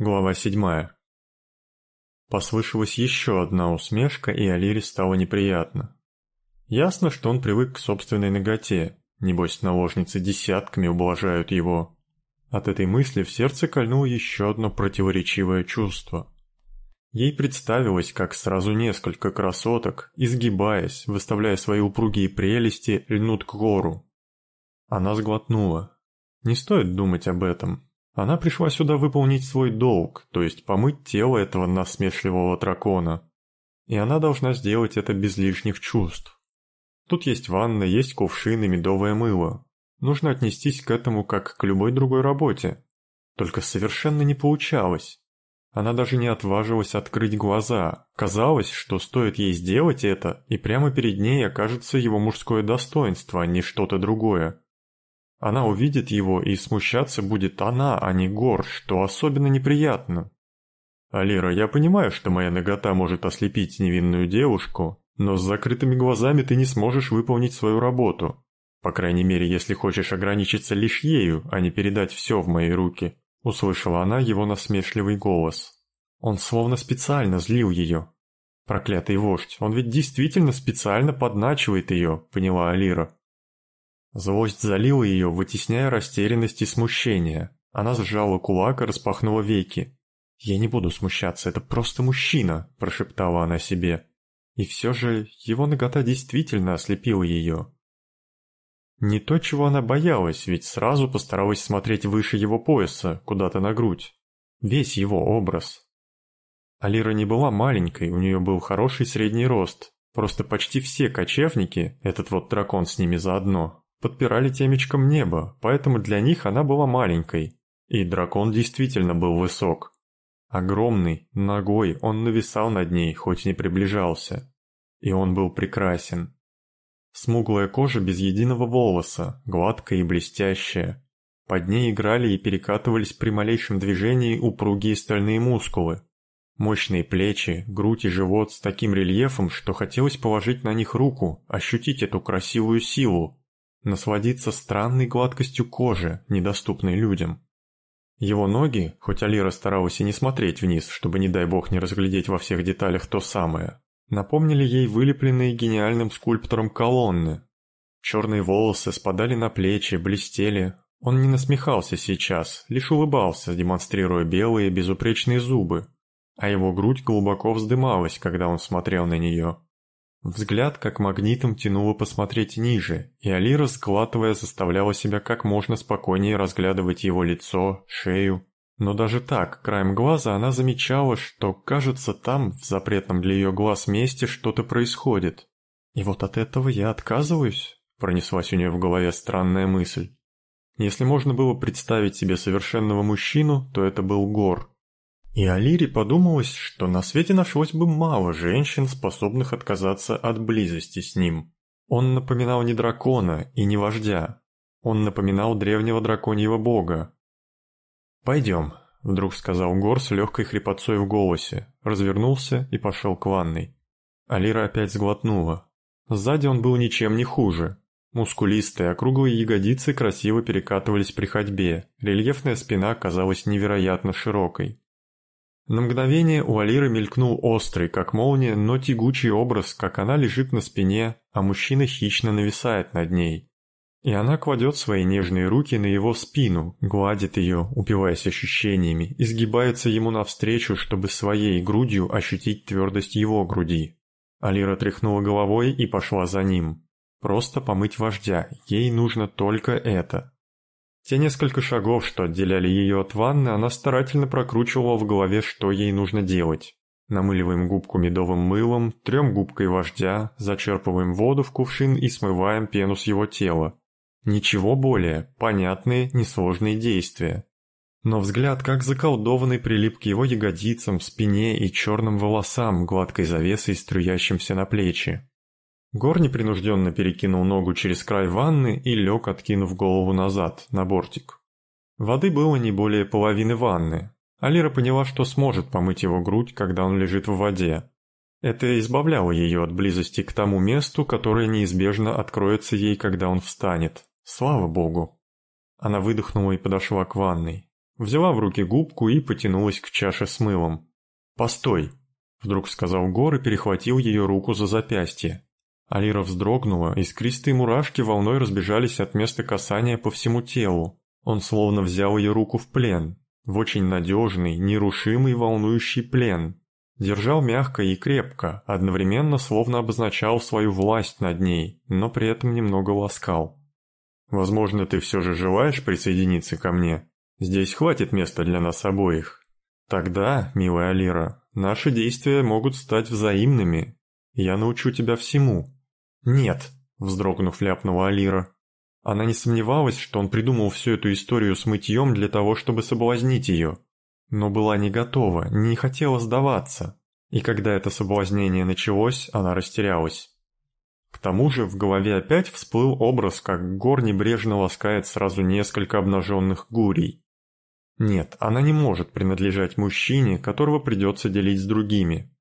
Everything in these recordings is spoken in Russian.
Глава седьмая. Послышалась еще одна усмешка, и Алире стало неприятно. Ясно, что он привык к собственной ноготе, небось наложницы десятками ублажают его. От этой мысли в сердце кольнуло еще одно противоречивое чувство. Ей представилось, как сразу несколько красоток, изгибаясь, выставляя свои упругие прелести, льнут к гору. Она сглотнула. Не стоит думать об этом, она пришла сюда выполнить свой долг, то есть помыть тело этого насмешливого дракона. И она должна сделать это без лишних чувств. Тут есть ванна, есть кувшин и медовое мыло. Нужно отнестись к этому как к любой другой работе. Только совершенно не получалось. Она даже не отважилась открыть глаза. Казалось, что стоит ей сделать это, и прямо перед ней окажется его мужское достоинство, а не что-то другое. Она увидит его, и смущаться будет она, а не Гор, что особенно неприятно. «Алира, я понимаю, что моя нагота может ослепить невинную девушку, но с закрытыми глазами ты не сможешь выполнить свою работу. По крайней мере, если хочешь ограничиться лишь ею, а не передать все в мои руки», — услышала она его насмешливый голос. Он словно специально злил ее. Проклятый вождь, он ведь действительно специально подначивает ее, поняла Алира. Злость залила ее, вытесняя растерянность и смущение. Она сжала кулак и распахнула веки. «Я не буду смущаться, это просто мужчина», – прошептала она себе. И все же его нагота действительно ослепила ее. Не то, чего она боялась, ведь сразу постаралась смотреть выше его пояса, куда-то на грудь. Весь его образ. Алира не была маленькой, у нее был хороший средний рост. Просто почти все кочевники, этот вот дракон с ними заодно, подпирали темечком небо, поэтому для них она была маленькой. И дракон действительно был высок. Огромный, ногой, он нависал над ней, хоть не приближался. И он был прекрасен. Смуглая кожа без единого волоса, гладкая и блестящая. Под ней играли и перекатывались при малейшем движении упругие стальные мускулы. Мощные плечи, грудь и живот с таким рельефом, что хотелось положить на них руку, ощутить эту красивую силу, насладиться странной гладкостью кожи, недоступной людям. Его ноги, хоть Алира старалась и не смотреть вниз, чтобы не дай бог не разглядеть во всех деталях то самое, напомнили ей вылепленные гениальным скульптором колонны. Черные волосы спадали на плечи, блестели. Он не насмехался сейчас, лишь улыбался, демонстрируя белые безупречные зубы, а его грудь глубоко вздымалась, когда он смотрел на нее. Взгляд как магнитом тянуло посмотреть ниже, и Алира, сглатывая, заставляла себя как можно спокойнее разглядывать его лицо, шею. Но даже так, краем глаза она замечала, что, кажется, там, в запретном для ее глаз месте, что-то происходит. «И вот от этого я отказываюсь?» – пронеслась у нее в голове странная мысль. Если можно было представить себе совершенного мужчину, то это был Гор. И Алире подумалось, что на свете нашлось бы мало женщин, способных отказаться от близости с ним. Он напоминал не дракона и не вождя. Он напоминал древнего драконьего бога. «Пойдем», — вдруг сказал Гор с легкой хрипотцой в голосе, развернулся и пошел к ванной. Алира опять сглотнула. Сзади он был ничем не хуже. Мускулистые, округлые ягодицы красиво перекатывались при ходьбе, рельефная спина казалась невероятно широкой. На мгновение у Алиры мелькнул острый, как молния, но тягучий образ, как она лежит на спине, а мужчина хищно нависает над ней. И она кладет свои нежные руки на его спину, гладит ее, упиваясь ощущениями, изгибается ему навстречу, чтобы своей грудью ощутить твердость его груди. Алира тряхнула головой и пошла за ним. Просто помыть вождя, ей нужно только это. Те несколько шагов, что отделяли ее от ванны, она старательно прокручивала в голове, что ей нужно делать. Намыливаем губку медовым мылом, трем губкой вождя, зачерпываем воду в кувшин и смываем пену с его тела. Ничего более, понятные, несложные действия. Но взгляд, как заколдованный, прилип к его ягодицам, спине и черным волосам, гладкой завесой, струящимся на плечи. Гор непринужденно перекинул ногу через край ванны и лег, откинув голову назад, на бортик. Воды было не более половины ванны. Алира поняла, что сможет помыть его грудь, когда он лежит в воде. Это избавляло ее от близости к тому месту, которое неизбежно откроется ей, когда он встанет. Слава богу. Она выдохнула и подошла к ванной. взяла в руки губку и потянулась к чаше с мылом. «Постой!» — вдруг сказал Гор и перехватил ее руку за запястье. Алира вздрогнула, искристые мурашки волной разбежались от места касания по всему телу. Он словно взял ее руку в плен, в очень надежный, нерушимый волнующий плен. Держал мягко и крепко, одновременно словно обозначал свою власть над ней, но при этом немного ласкал. «Возможно, ты все же желаешь присоединиться ко мне? Здесь хватит места для нас обоих. Тогда, милая Алира, наши действия могут стать взаимными. Я научу тебя всему». «Нет», — вздрогнув, ляпнула Алира. Она не сомневалась, что он придумал всю эту историю с мытьем для того, чтобы соблазнить ее. Но была не готова, не хотела сдаваться. И когда это соблазнение началось, она растерялась. К тому же в голове опять всплыл образ, как Гор небрежно ласкает сразу несколько обнаженных гурий. Нет, она не может принадлежать мужчине, которого придется делить с другими.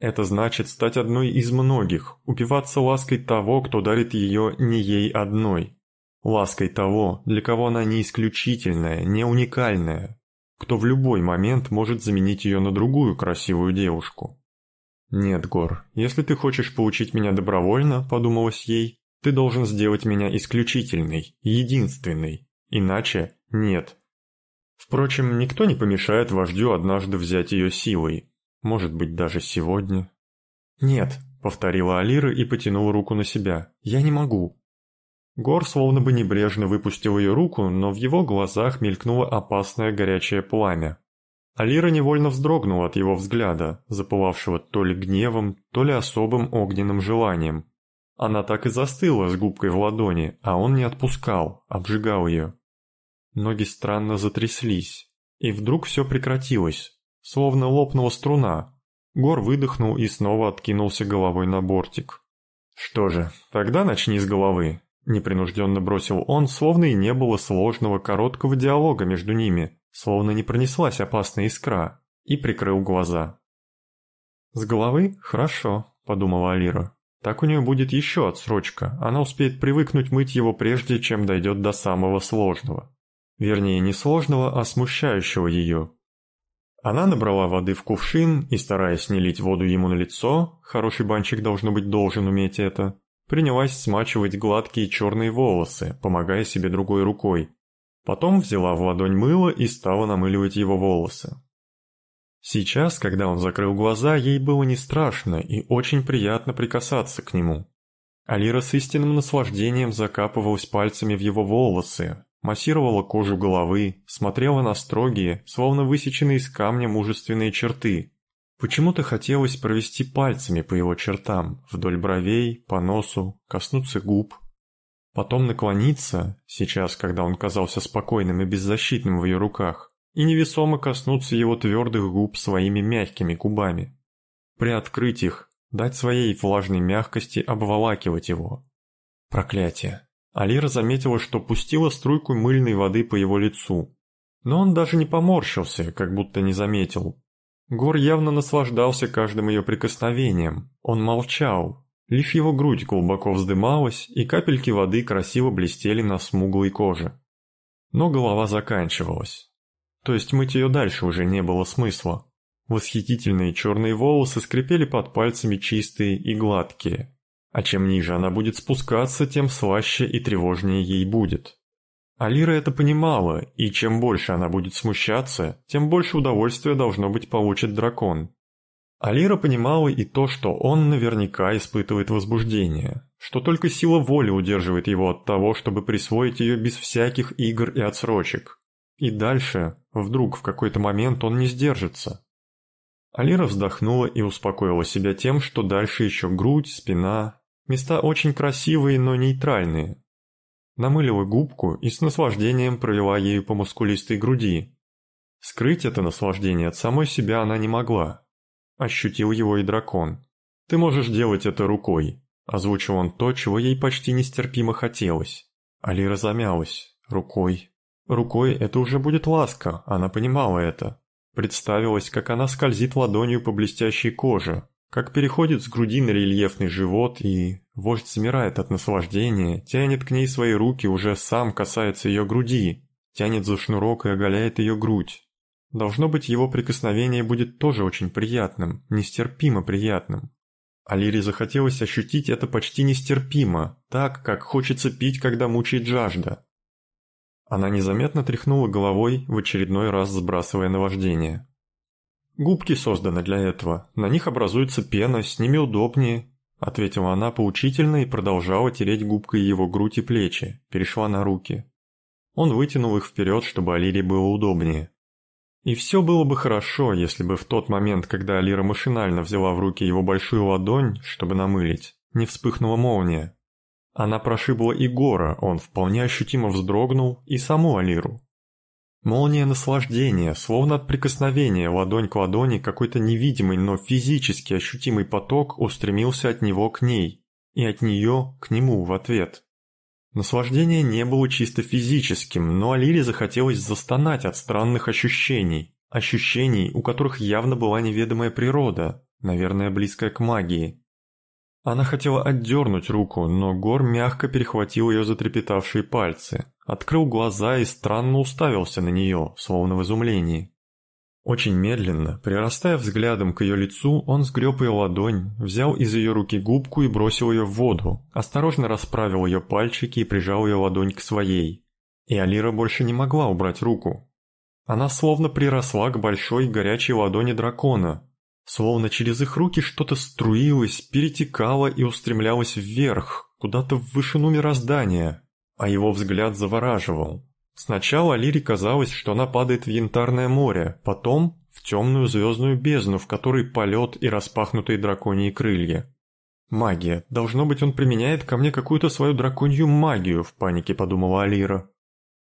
Это значит стать одной из многих, упиваться лаской того, кто дарит ее не ей одной. Лаской того, для кого она не исключительная, не уникальная, кто в любой момент может заменить ее на другую красивую девушку. «Нет, Гор, если ты хочешь получить меня добровольно, — подумалось ей, — ты должен сделать меня исключительной, единственной, иначе нет». Впрочем, никто не помешает вождю однажды взять ее силой, может быть, даже сегодня. «Нет», — повторила Алира и потянула руку на себя, — «я не могу». Гор словно бы небрежно выпустил ее руку, но в его глазах мелькнуло опасное горячее пламя. Алира невольно вздрогнула от его взгляда, запылавшего то ли гневом, то ли особым огненным желанием. Она так и застыла с губкой в ладони, а он не отпускал, обжигал ее. Ноги странно затряслись, и вдруг все прекратилось, словно лопнула струна. Гор выдохнул и снова откинулся головой на бортик. «Что же, тогда начни с головы», Непринужденно бросил он, словно и не было сложного короткого диалога между ними, словно не пронеслась опасная искра, и прикрыл глаза. «С головы? Хорошо», — подумала Алира. «Так у нее будет еще отсрочка, она успеет привыкнуть мыть его прежде, чем дойдет до самого сложного. Вернее, не сложного, а смущающего ее». Она набрала воды в кувшин и, стараясь не лить воду ему на лицо, хороший банчик должно быть должен уметь это, принялась смачивать гладкие черные волосы, помогая себе другой рукой. Потом взяла в ладонь мыло и стала намыливать его волосы. Сейчас, когда он закрыл глаза, ей было не страшно и очень приятно прикасаться к нему. Алира с истинным наслаждением закапывалась пальцами в его волосы, массировала кожу головы, смотрела на строгие, словно высеченные из камня мужественные черты, Почему-то хотелось провести пальцами по его чертам, вдоль бровей, по носу, коснуться губ. Потом наклониться, сейчас, когда он казался спокойным и беззащитным в ее руках, и невесомо коснуться его твердых губ своими мягкими губами. Приоткрыть их, дать своей влажной мягкости обволакивать его. Проклятие. Алира заметила, что пустила струйку мыльной воды по его лицу. Но он даже не поморщился, как будто не заметил, Гор явно наслаждался каждым ее прикосновением. Он молчал. Лишь его грудь глубоко вздымалась, и капельки воды красиво блестели на смуглой коже. Но голова заканчивалась. То есть мыть ее дальше уже не было смысла. Восхитительные черные волосы скрипели под пальцами чистые и гладкие. А чем ниже она будет спускаться, тем слаще и тревожнее ей будет. Алира это понимала, и чем больше она будет смущаться, тем больше удовольствия должно быть получит дракон. Алира понимала и то, что он наверняка испытывает возбуждение, что только сила воли удерживает его от того, чтобы присвоить ее без всяких игр и отсрочек. И дальше, вдруг в какой-то момент он не сдержится. Алира вздохнула и успокоила себя тем, что дальше еще грудь, спина, места очень красивые, но нейтральные, намылила губку и с наслаждением провела ею по мускулистой груди. Скрыть это наслаждение от самой себя она не могла. Ощутил его и дракон. «Ты можешь делать это рукой», – озвучил он то, чего ей почти нестерпимо хотелось. Алира замялась. «Рукой». Рукой это уже будет ласка, она понимала это. Представилось, как она скользит ладонью по блестящей коже, как переходит с груди на рельефный живот и... Вождь замирает от наслаждения, тянет к ней свои руки, уже сам касается ее груди. тянет за шнурок и оголяет ее грудь. Должно быть, его прикосновение будет тоже очень приятным, нестерпимо приятным. Алире захотелось ощутить это почти нестерпимо, так, как хочется пить, когда мучает жажда. Она незаметно тряхнула головой, в очередной раз сбрасывая наваждение. «Губки созданы для этого, на них образуется пена, с ними удобнее», ответила она поучительно и продолжала тереть губкой его грудь и плечи, перешла на руки. Он вытянул их вперед, чтобы Алире было удобнее. И все было бы хорошо, если бы в тот момент, когда Алира машинально взяла в руки его большую ладонь, чтобы намылить, не вспыхнула молния. Она прошибла и Гора, он вполне ощутимо вздрогнул, и саму Алиру. Молния наслаждения, словно от прикосновения ладонь к ладони какой-то невидимый, но физически ощутимый поток устремился от него к ней, и от нее к нему в ответ. Наслаждение не было чисто физическим, но Алире захотелось застонать от странных ощущений. Ощущений, у которых явно была неведомая природа, наверное, близкая к магии. Она хотела отдернуть руку, но Гор мягко перехватил ее затрепетавшие пальцы, открыл глаза и странно уставился на нее, словно в изумлении. Очень медленно, прирастая взглядом к ее лицу, он сгреб ее ладонь, взял из ее руки губку и бросил ее в воду, осторожно расправил ее пальчики и прижал ее ладонь к своей. И Алира больше не могла убрать руку. Она словно приросла к большой горячей ладони дракона, словно через их руки что-то струилось, перетекало и устремлялось вверх, куда-то в вышину мироздания, а его взгляд завораживал. Сначала Лире казалось, что она падает в янтарное море, потом в темную звездную бездну, в которой полет и распахнутые драконьи крылья. «Магия. Должно быть, он применяет ко мне какую-то свою драконью магию», — в панике подумала Алира.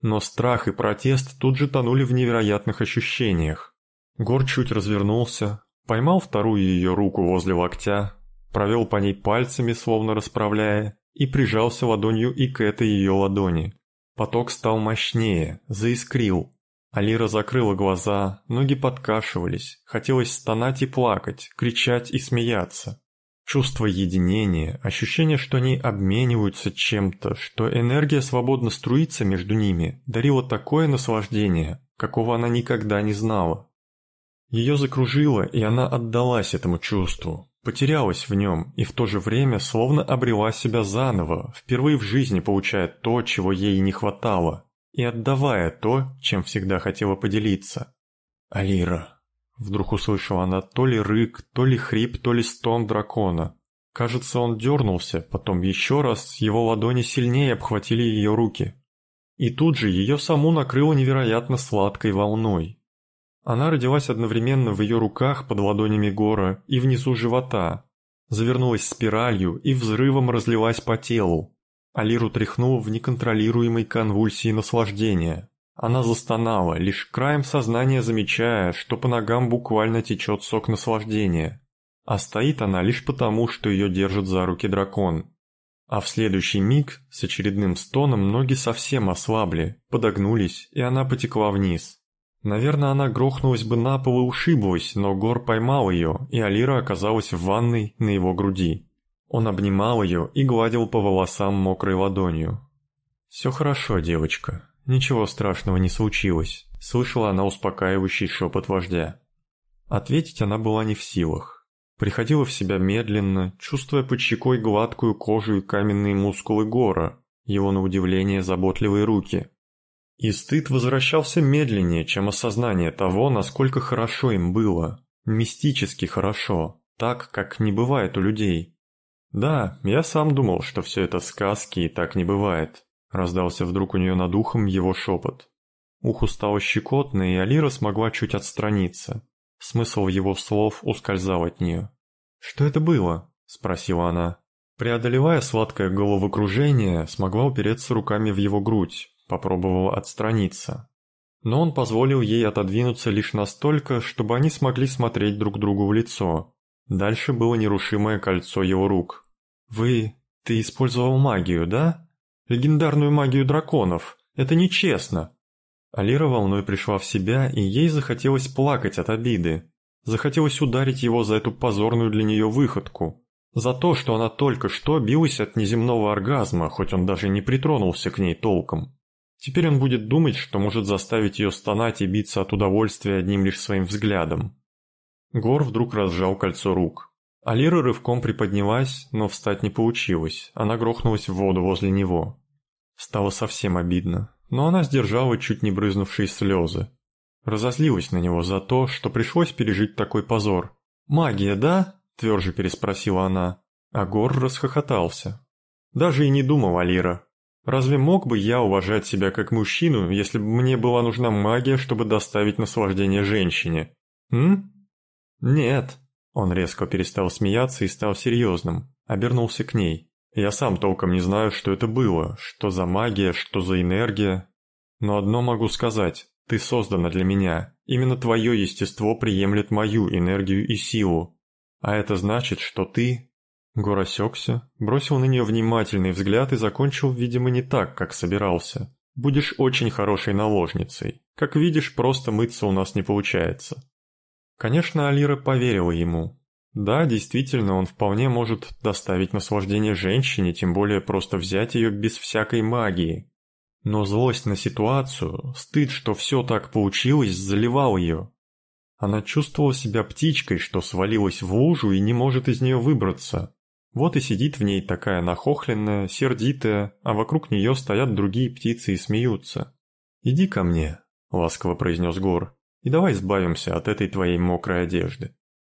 Но страх и протест тут же тонули в невероятных ощущениях. Гор чуть развернулся, поймал вторую ее руку возле локтя, провел по ней пальцами, словно расправляя, и прижался ладонью и к этой ее ладони. Поток стал мощнее, заискрил. Алира закрыла глаза, ноги подкашивались, хотелось стонать и плакать, кричать и смеяться. Чувство единения, ощущение, что они обмениваются чем-то, что энергия свободно струится между ними, дарило такое наслаждение, какого она никогда не знала. Ее закружило, и она отдалась этому чувству, потерялась в нем и в то же время словно обрела себя заново, впервые в жизни получая то, чего ей не хватало, и отдавая то, чем всегда хотела поделиться. «Алира!» Вдруг услышала она то ли рык, то ли хрип, то ли стон дракона. Кажется, он дернулся, потом еще раз его ладони сильнее обхватили ее руки. И тут же ее саму накрыло невероятно сладкой волной. Она родилась одновременно в ее руках под ладонями Гора и внизу живота, завернулась спиралью и взрывом разлилась по телу. Алиру тряхнул в неконтролируемой конвульсии наслаждения. Она застонала, лишь краем сознания замечая, что по ногам буквально течет сок наслаждения. А стоит она лишь потому, что ее держит за руки дракон. А в следующий миг с очередным стоном ноги совсем ослабли, подогнулись, и она потекла вниз. Наверное, она грохнулась бы на пол и ушиблась, но Гор поймал ее, и Алира оказалась в ванной на его груди. Он обнимал ее и гладил по волосам мокрой ладонью. «Все хорошо, девочка. Ничего страшного не случилось», — слышала она успокаивающий шепот вождя. Ответить она была не в силах. Приходила в себя медленно, чувствуя под щекой гладкую кожу и каменные мускулы Гора, его на удивление заботливые руки. И стыд возвращался медленнее, чем осознание того, насколько хорошо им было. Мистически хорошо, так, как не бывает у людей. «Да, я сам думал, что все это сказки и так не бывает», — раздался вдруг у нее над ухом его шепот. Уху стало щекотно, и Алира смогла чуть отстраниться. Смысл его слов ускользал от нее. «Что это было?» — спросила она. Преодолевая сладкое головокружение, смогла упереться руками в его грудь, попробовала отстраниться. Но он позволил ей отодвинуться лишь настолько, чтобы они смогли смотреть друг другу в лицо. Дальше было нерушимое кольцо его рук. «Вы... ты использовал магию, да? Легендарную магию драконов. Это нечестно!» Алира волной пришла в себя, и ей захотелось плакать от обиды. Захотелось ударить его за эту позорную для нее выходку. За то, что она только что билась от неземного оргазма, хоть он даже не притронулся к ней толком. Теперь он будет думать, что может заставить ее стонать и биться от удовольствия одним лишь своим взглядом. Гор вдруг разжал кольцо рук. Алира рывком приподнялась, но встать не получилось, она грохнулась в воду возле него. Стало совсем обидно, но она сдержала чуть не брызнувшие слезы. Разозлилась на него за то, что пришлось пережить такой позор. «Магия, да?» – тверже переспросила она. А Гор расхохотался. «Даже и не думал, Алира. Разве мог бы я уважать себя как мужчину, если бы мне была нужна магия, чтобы доставить наслаждение женщине? М? Нет». Он резко перестал смеяться и стал серьезным, обернулся к ней. «Я сам толком не знаю, что это было, что за магия, что за энергия. Но одно могу сказать, ты создана для меня. Именно твое естество приемлет мою энергию и силу. А это значит, что ты...» Гор осекся, бросил на нее внимательный взгляд и закончил, видимо, не так, как собирался. «Будешь очень хорошей наложницей. Как видишь, просто мыться у нас не получается». Конечно, Алира поверила ему. Да, действительно, он вполне может доставить наслаждение женщине, тем более просто взять ее без всякой магии. Но злость на ситуацию, стыд, что все так получилось, заливал ее. Она чувствовала себя птичкой, что свалилась в лужу и не может из нее выбраться. Вот и сидит в ней такая нахохленная, сердитая, а вокруг нее стоят другие птицы и смеются. «Иди ко мне», — ласково произнес Гор, — «и давай избавимся от этой твоей мокрой одежды».